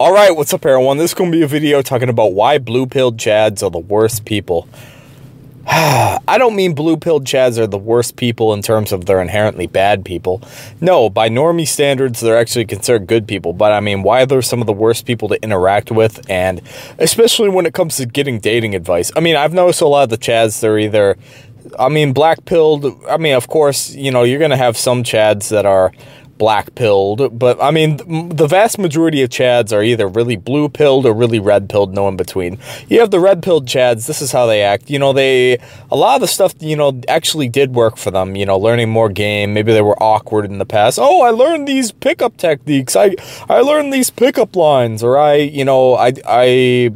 All right, what's up, everyone? This is going to be a video talking about why blue-pilled chads are the worst people. I don't mean blue-pilled chads are the worst people in terms of they're inherently bad people. No, by normie standards, they're actually considered good people. But I mean, why they're some of the worst people to interact with, and especially when it comes to getting dating advice. I mean, I've noticed a lot of the chads, they're either I mean, black pilled. I mean, of course, you know, you're going to have some chads that are black pilled, but I mean, the vast majority of Chads are either really blue pilled or really red pilled, no in between. You have the red pilled Chads, this is how they act. You know, they, a lot of the stuff, you know, actually did work for them, you know, learning more game. Maybe they were awkward in the past. Oh, I learned these pickup techniques. I, I learned these pickup lines, or I, you know, I, I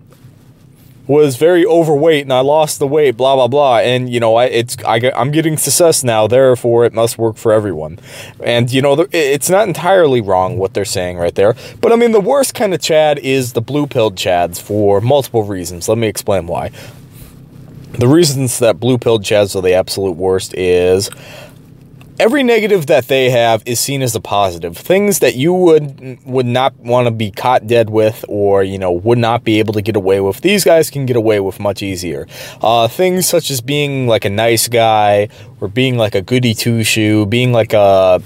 was very overweight and I lost the weight, blah, blah, blah. And, you know, I, it's, I, I'm getting success now, therefore it must work for everyone. And, you know, it's not entirely wrong what they're saying right there. But, I mean, the worst kind of Chad is the blue-pilled Chads for multiple reasons. Let me explain why. The reasons that blue-pilled Chads are the absolute worst is every negative that they have is seen as a positive. Things that you would would not want to be caught dead with or, you know, would not be able to get away with. These guys can get away with much easier. Uh, things such as being like a nice guy or being like a goody two-shoe, being like a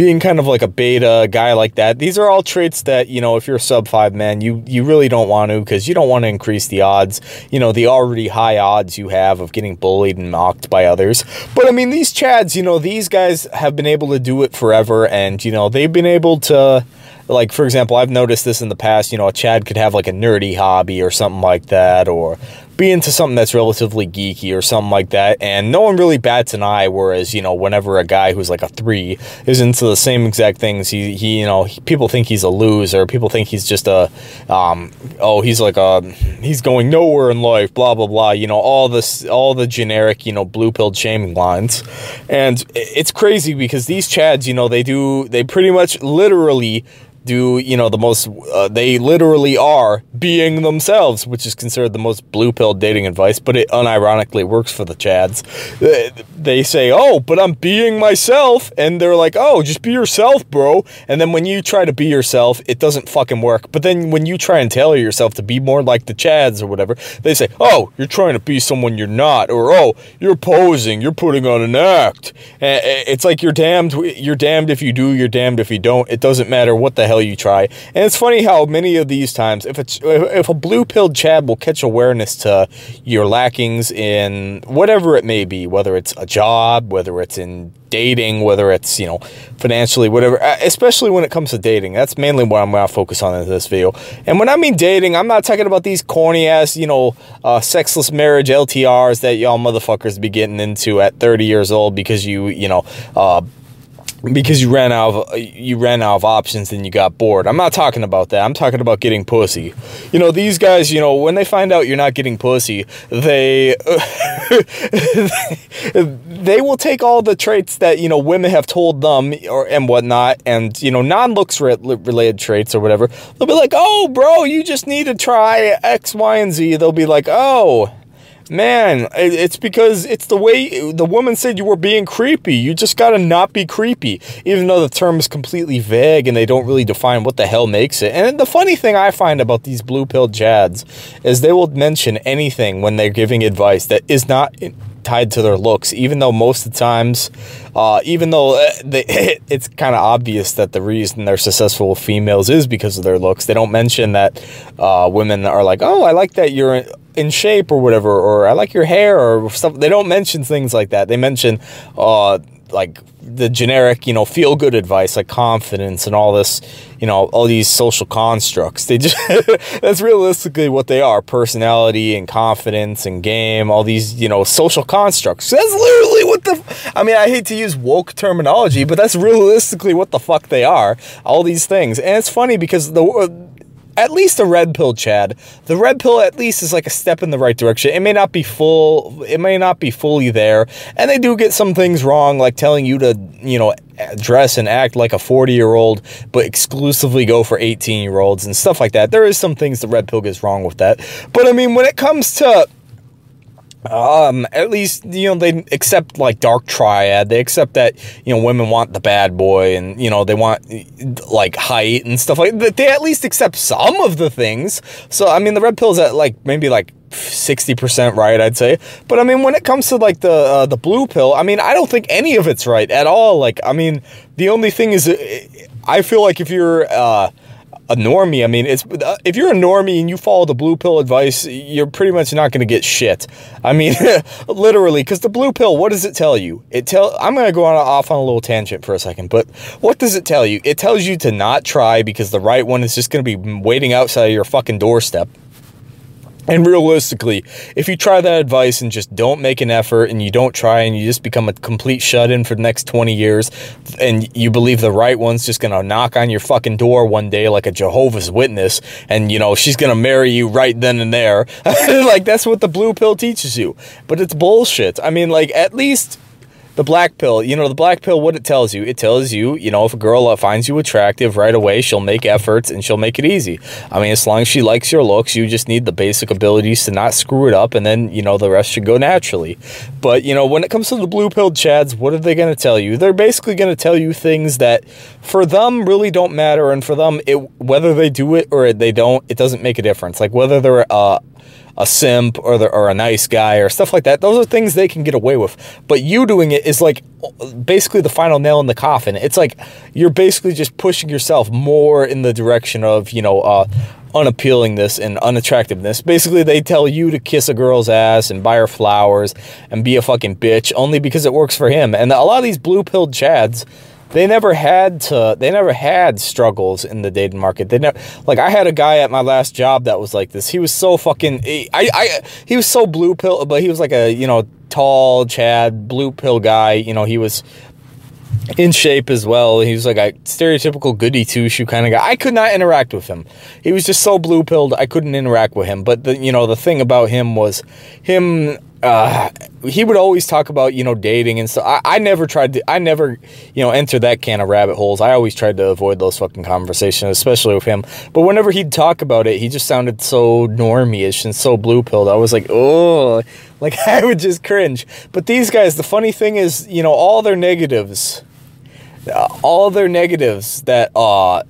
being kind of like a beta guy like that. These are all traits that, you know, if you're a sub 5 man, you, you really don't want to because you don't want to increase the odds, you know, the already high odds you have of getting bullied and mocked by others. But, I mean, these Chads, you know, these guys have been able to do it forever and, you know, they've been able to like for example i've noticed this in the past you know a chad could have like a nerdy hobby or something like that or be into something that's relatively geeky or something like that, and no one really bats an eye. Whereas, you know, whenever a guy who's like a three is into the same exact things, he, he you know, he, people think he's a loser. People think he's just a, um, oh, he's like a, he's going nowhere in life, blah, blah, blah. You know, all this, all the generic, you know, blue pilled shaming lines. And it's crazy because these Chads, you know, they do, they pretty much literally do, you know, the most, uh, they literally are being themselves, which is considered the most blue pill dating advice, but it unironically works for the Chads. They say, oh, but I'm being myself. And they're like, oh, just be yourself, bro. And then when you try to be yourself, it doesn't fucking work. But then when you try and tailor yourself to be more like the Chads or whatever, they say, oh, you're trying to be someone you're not. Or, oh, you're posing, you're putting on an act. It's like you're damned, you're damned if you do, you're damned if you don't. It doesn't matter what the hell you try. And it's funny how many of these times, if it's if a blue-pilled Chad will catch awareness to your lackings in whatever it may be, whether it's a job, whether it's in dating, whether it's, you know, financially, whatever, uh, especially when it comes to dating. That's mainly what I'm going to focus on in this video. And when I mean dating, I'm not talking about these corny ass, you know, uh, sexless marriage LTRs that y'all motherfuckers be getting into at 30 years old because you, you know, uh, because you ran out of uh, you ran out of options and you got bored. I'm not talking about that. I'm talking about getting pussy. You know, these guys, you know, when they find out you're not getting pussy, they they will take all the traits that, you know, women have told them or and whatnot and, you know, non-looks related traits or whatever. They'll be like, "Oh, bro, you just need to try X, Y, and Z." They'll be like, "Oh, Man, it's because it's the way the woman said you were being creepy. You just gotta not be creepy, even though the term is completely vague and they don't really define what the hell makes it. And the funny thing I find about these blue pill chads is they will mention anything when they're giving advice that is not tied to their looks, even though most of the times, uh, even though uh, they, it's kind of obvious that the reason they're successful with females is because of their looks, they don't mention that uh, women are like, oh, I like that you're in shape or whatever, or I like your hair or stuff. They don't mention things like that. They mention, uh, like the generic, you know, feel good advice like confidence and all this, you know, all these social constructs. They just, that's realistically what they are personality and confidence and game, all these, you know, social constructs. That's literally what the, I mean, I hate to use woke terminology, but that's realistically what the fuck they are. All these things. And it's funny because the, at least a red pill, Chad. The red pill at least is like a step in the right direction. It may not be full, it may not be fully there, and they do get some things wrong, like telling you to, you know, dress and act like a 40 year old, but exclusively go for 18 year olds and stuff like that. There is some things the red pill gets wrong with that. But I mean, when it comes to um at least you know they accept like dark triad. They accept that you know women want the bad boy and you know they want like height and stuff like that. They at least accept some of the things. So i mean the red pill's at like maybe like 60% right i'd say. But i mean when it comes to like the uh, the blue pill i mean i don't think any of it's right at all. Like i mean the only thing is i feel like if you're uh a normie. I mean, it's uh, if you're a normie and you follow the blue pill advice, you're pretty much not going to get shit. I mean, literally, because the blue pill, what does it tell you? It tell I'm going to go on off on a little tangent for a second, but what does it tell you? It tells you to not try because the right one is just going to be waiting outside your fucking doorstep. And realistically, if you try that advice and just don't make an effort and you don't try and you just become a complete shut-in for the next 20 years and you believe the right one's just going to knock on your fucking door one day like a Jehovah's Witness and, you know, she's going to marry you right then and there. like, that's what the blue pill teaches you. But it's bullshit. I mean, like, at least the black pill, you know, the black pill, what it tells you, it tells you, you know, if a girl finds you attractive right away, she'll make efforts and she'll make it easy. I mean, as long as she likes your looks, you just need the basic abilities to not screw it up, and then, you know, the rest should go naturally. But, you know, when it comes to the blue pill chads, what are they going to tell you? They're basically going to tell you things that for them really don't matter, and for them, it whether they do it or they don't, it doesn't make a difference. Like whether they're uh, a simp or the, or a nice guy or stuff like that. Those are things they can get away with. But you doing it is like basically the final nail in the coffin. It's like you're basically just pushing yourself more in the direction of, you know, uh, unappealingness and unattractiveness. Basically, they tell you to kiss a girl's ass and buy her flowers and be a fucking bitch only because it works for him. And a lot of these blue-pilled chads they never had to they never had struggles in the dating market they never like i had a guy at my last job that was like this he was so fucking i i he was so blue pill but he was like a you know tall chad blue pill guy you know he was in shape as well. He was like a stereotypical goody two shoe kind of guy. I could not interact with him. He was just so blue pilled. I couldn't interact with him. But the you know the thing about him was him uh, he would always talk about, you know, dating and stuff. I, I never tried to, I never, you know, enter that can of rabbit holes. I always tried to avoid those fucking conversations, especially with him. But whenever he'd talk about it, he just sounded so normie-ish and so blue-pilled. I was like, oh, like I would just cringe. But these guys, the funny thing is, you know, all their negatives, uh, all their negatives that, uh,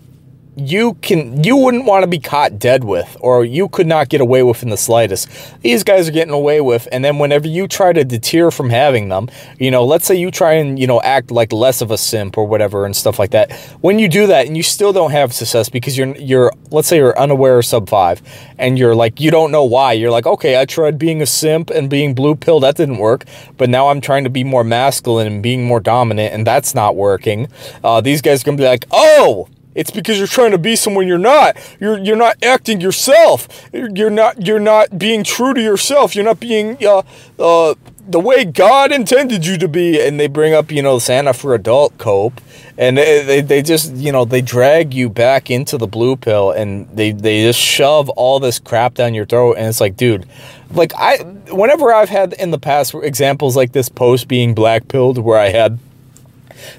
you can you wouldn't want to be caught dead with or you could not get away with in the slightest. These guys are getting away with and then whenever you try to deter from having them you know let's say you try and you know act like less of a simp or whatever and stuff like that when you do that and you still don't have success because you're you're let's say you're unaware of sub 5 and you're like you don't know why you're like okay I tried being a simp and being blue pill that didn't work but now I'm trying to be more masculine and being more dominant and that's not working. Uh, these guys are gonna be like oh it's because you're trying to be someone you're not. You're you're not acting yourself. You're not you're not being true to yourself. You're not being uh, uh, the way God intended you to be. And they bring up you know Santa for adult cope, and they, they, they just you know they drag you back into the blue pill, and they they just shove all this crap down your throat. And it's like, dude, like I whenever I've had in the past examples like this post being black pilled, where I had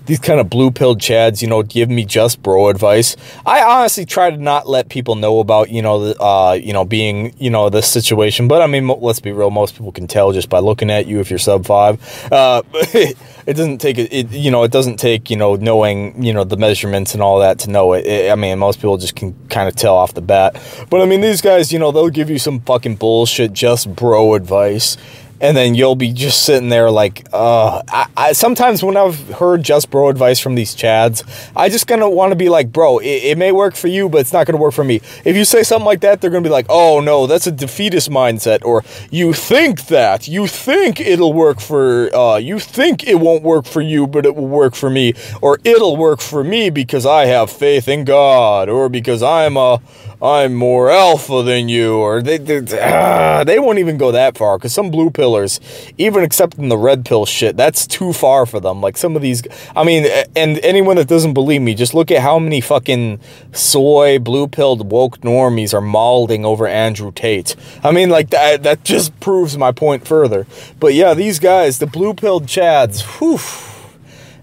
these kind of blue pilled chads, you know, give me just bro advice. I honestly try to not let people know about, you know, uh, you know, being, you know, this situation. But I mean, let's be real. Most people can tell just by looking at you if you're sub five. Uh, it doesn't take it, it, you know, it doesn't take, you know, knowing, you know, the measurements and all that to know it. it I mean, most people just can kind of tell off the bat. But I mean, these guys, you know, they'll give you some fucking bullshit, just bro advice and then you'll be just sitting there like, uh, I, I, sometimes when I've heard just bro advice from these chads, I just gonna want to be like, bro, it, it, may work for you, but it's not gonna work for me. If you say something like that, they're gonna be like, oh no, that's a defeatist mindset, or you think that, you think it'll work for, uh, you think it won't work for you, but it will work for me, or it'll work for me because I have faith in God, or because I'm a, I'm more alpha than you, or they they, ah, they won't even go that far because some blue pillars, even accepting the red pill shit, that's too far for them. Like some of these, I mean, and anyone that doesn't believe me, just look at how many fucking soy blue pilled woke normies are mauling over Andrew Tate. I mean, like that that just proves my point further. But yeah, these guys, the blue pilled chads, whew,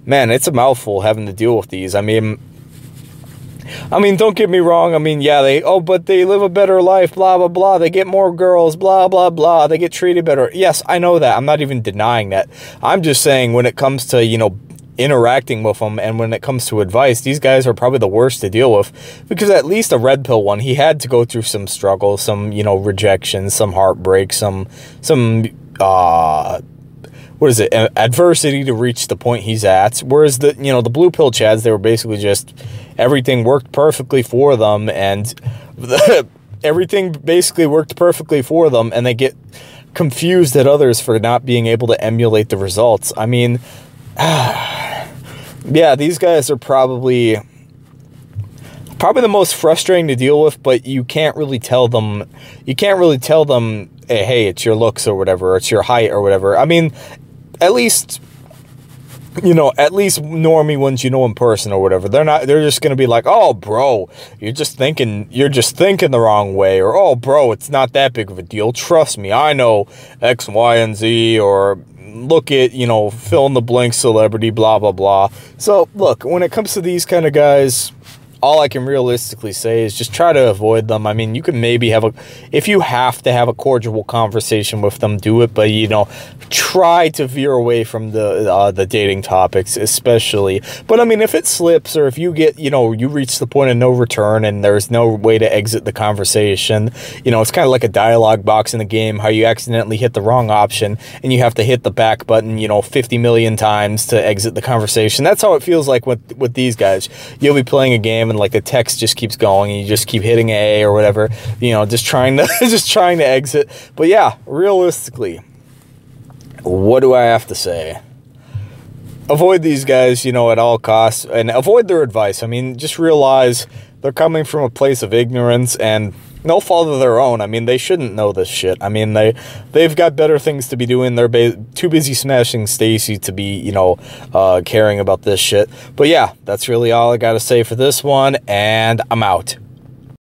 man, it's a mouthful having to deal with these. I mean I mean, don't get me wrong. I mean, yeah, they, oh, but they live a better life, blah, blah, blah. They get more girls, blah, blah, blah. They get treated better. Yes, I know that. I'm not even denying that. I'm just saying when it comes to, you know, interacting with them and when it comes to advice, these guys are probably the worst to deal with because at least a red pill one, he had to go through some struggle, some, you know, rejection, some heartbreak, some, some, uh, what is it, adversity to reach the point he's at. Whereas the, you know, the blue pill chads, they were basically just, everything worked perfectly for them and the, everything basically worked perfectly for them and they get confused at others for not being able to emulate the results. I mean, yeah, these guys are probably probably the most frustrating to deal with, but you can't really tell them, you can't really tell them, hey, it's your looks or whatever, or it's your height or whatever. I mean, at least, you know, at least normie ones you know in person or whatever, they're not, they're just going to be like, oh, bro, you're just thinking, you're just thinking the wrong way, or, oh, bro, it's not that big of a deal. Trust me, I know X, Y, and Z, or look at, you know, fill in the blank celebrity, blah, blah, blah. So, look, when it comes to these kind of guys, all I can realistically say is just try to avoid them. I mean, you can maybe have a, if you have to have a cordial conversation with them, do it. But, you know, try to veer away from the, uh, the dating topics, especially. But, I mean, if it slips or if you get, you know, you reach the point of no return and there's no way to exit the conversation, you know, it's kind of like a dialogue box in the game, how you accidentally hit the wrong option and you have to hit the back button, you know, 50 million times to exit the conversation. That's how it feels like with, with these guys. You'll be playing a game and like the text just keeps going and you just keep hitting A or whatever, you know, just trying to just trying to exit. But yeah, realistically, what do I have to say? Avoid these guys, you know, at all costs and avoid their advice. I mean, just realize they're coming from a place of ignorance and no fault of their own. I mean, they shouldn't know this shit. I mean, they they've got better things to be doing. They're too busy smashing Stacy to be, you know, uh, caring about this shit. But yeah, that's really all I got to say for this one, and I'm out.